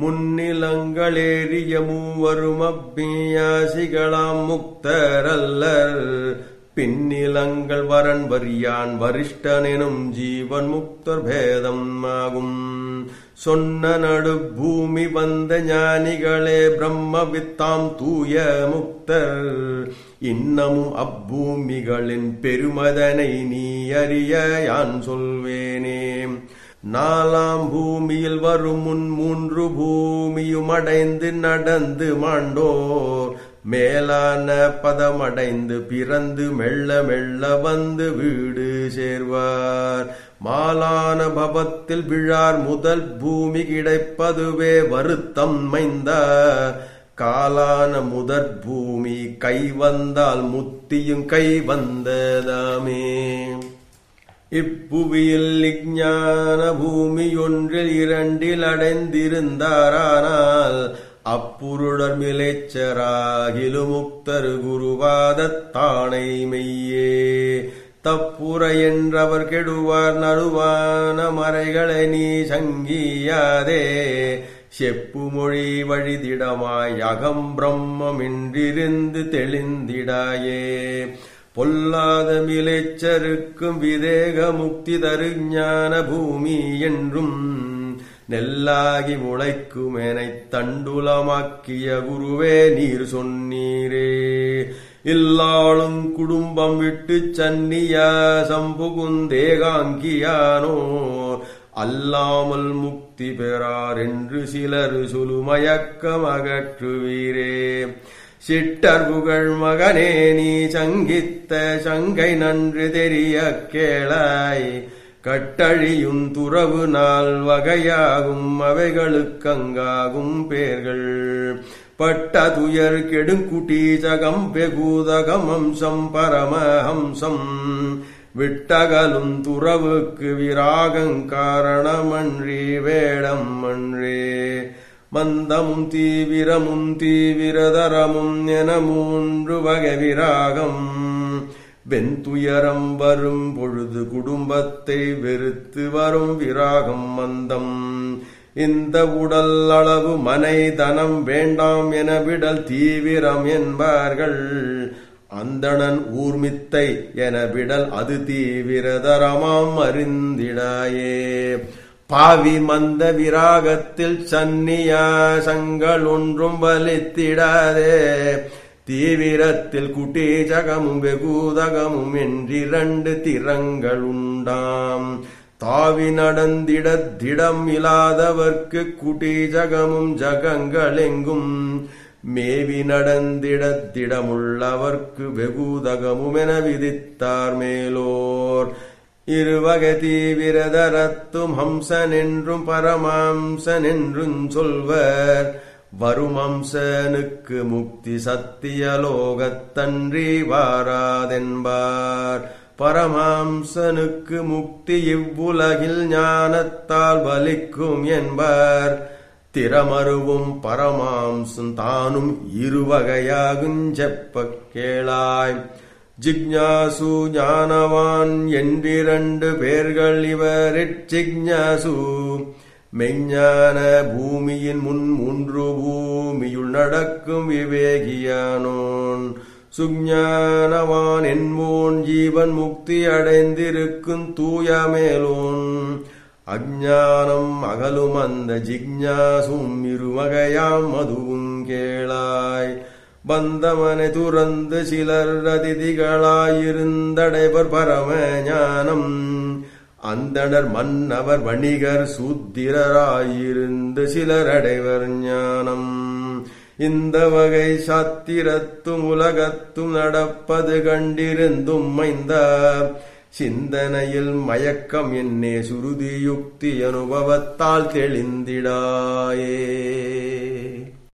முன்னிலங்களேறிய மூவரும் அப்பியாசிகளாம் முக்தரல்லர். பின்னிலங்கள் வரன் வரியான் வரிஷ்டனெனும் ஜீவன் முக்தர் பேதம் ஆகும். சொன்ன நடு பூமி வந்த ஞானிகளே பிரம்ம வித்தாம் தூய முக்தர். இன்னமும் அப்பூமிகளின் பெருமதனை நீ அறிய யான் சொல்வேனே. நாலாம் பூமியில் வரும் முன் மூன்று பூமியும் அடைந்து நடந்து மாண்டோர். மேலான பதமடைந்து பிறந்து மெல்ல மெல்ல வந்து வீடு சேர்வார். மாலான பவத்தில் விழார் முதல் பூமி கிடைப்பதுவே வருத்தம் மைந்த. காலான முதற் பூமி கை வந்தால் முத்தியும் கை வந்ததாமே. இப்புவியில் இஜான பூமி ஒன்றில் இரண்டில் அடைந்திருந்தாரானால் அப்புருடர் மிளைச்சராகிலு முக்தரு குருவாதத்தானை மெய்யே. தப்புற என்றவர் கெடுவார் நடுவான மறைகளை நீ சங்கியாதே. செப்பு மொழி வழிதிடமாய் அகம் பிரம்மமின்றிருந்து தெளிந்திடாயே. பொல்லாத மிளைச்சருக்கும் விதேக முக்தி தரு ஞான பூமி என்றும் நெல்லாகி முளைக்கும் எனைத் தண்டுலமாக்கிய குருவே நீர் சொன்னீரே. இல்லாளும் குடும்பம் விட்டு சன்னியா சம்புகுந்தேகாங்கியானோ அல்லாமல் முக்தி பெறார் என்று சிலர் சுலுமயக்கம் அகற்றுவீரே. சிட்டர் புகழ் மகனே நீ சங்கித்த சங்கை நன்று தெரிய கேளாய். கட்டழியும் துறவு நாள் வகையாகும் அவைகளுக்கங்காகும் பேர்கள். பட்ட துயர் கெடுங்குட்டீசகம் பெகூதகம் அம்சம் பரமஹம்சம். விட்டகலும் துறவுக்கு விராகங்காரணமன்றி வேடம் அன்றே. மந்தமும் தீவிரமும் தீவிரதரமும் என மூன்று வகை விராகம். வெந்துயரம் வரும் பொழுது குடும்பத்தை வெறுத்து வரும் விராகம் மந்தம். இந்த உடல் அளவு மனை தனம் வேண்டாம் என விடல் தீவிரம் என்பார்கள். அந்தணன் ஊர்மித்தை என விடல் அது தீவிரதரமாம் அறிந்திடாயே. பாவி மந்த விராகத்தில் சந்நியாசங்கள் ஒன்றும் வலித்திடாதே. தீவிரத்தில் குட்டீஜகமும் வெகுதகமும் என்றிரண்டு திறங்கள் உண்டாம். தாவி நடந்திட திடம் இல்லாதவர்க்கு குட்டீஜகமும் ஜகங்களெங்கும். மேவி நடந்திட திடமுள்ளவர்க்கு வெகுதகமும் என விதித்தார் மேலோர். இருவகை தீவிரதரத்தும் ஹம்சன் என்றும் பரமாம்சன் என்றும் சொல்வர். வருமம்சனுக்கு முக்தி சத்தியலோகத்தன்றி வாராதென்பார். பரமாம்சனுக்கு முக்தி இவ்வுலகில் ஞானத்தால் வலிக்கும் என்பார். திறமருவும் பரமாம்சம் தானும் இருவகையாகுஞ்செப்ப கேளாய். ஜிக்ஞாசு ஞானவான் என்றிரண்டு பேர்கள் இவரிற் ஜிக்ஞாசு. மெஞ்ஞான பூமியின் முன் மூன்று பூமியுள் நடக்கும் விவேகியானோன். சுஞானவான் என்போன் ஜீவன் முக்தி அடைந்திருக்கும் தூய மேலோன் அஜானம் அகலும் அந்த ஜிக்ஞாசும் இருவகையாம் அதுவும் கேளாய். பந்தமனை துறந்து சிலர் அதிதிகளாயிருந்தடைவர் பரம ஞானம். அந்தனர் மன்னவர் வணிகர் சூத்திரராயிருந்து சிலர் அடைவர் ஞானம். இந்த வகை சாத்திரத்தும் உலகத்தும் நடப்பது கண்டிருந்தும் மைந்தார். சிந்தனையில் மயக்கம் என்னே சுருதி யுக்தி அனுபவத்தால் தெளிந்திடாயே.